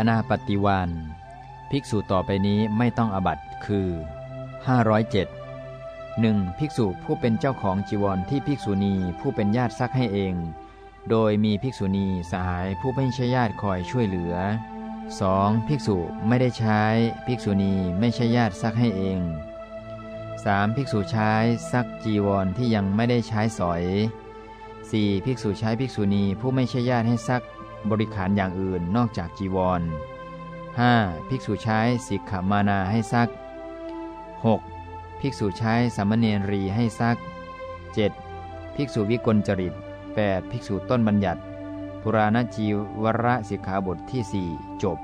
อนาปฏิวานภิกษุต่อไปนี้ไม่ต้องอบัตคือ 507 1. ภิกษุผู้เป็นเจ้าของจีวรที่ภิกษุณีผู้เป็นญาติซักให้เอง โดยมีภิกษุณีสหายผู้ไม่ใช่ญาติคอยช่วยเหลือ 2. ภิกษุไม่ได้ใช้ ภิกษุณีไม่ใช่ญาติซักให้เอง 3. ภิกษุใช้ซักจีวรที่ยังไม่ได้ใช้สอย 4. ภิกษุใช้ภิกษุณีผู้ไม่ใช่ญาติให้ซัก บริขารอย่างอื่นนอกจากจีวร 5. ภิกษุใช้สิกขมานาให้ซัก 6. ภิกษุใช้สามเณรีให้ซัก 7. ภิกษุวิกลจริต 8. ภิกษุต้นบัญญัติ ปุราณจีวรสิกขาบทที่ 4 จบ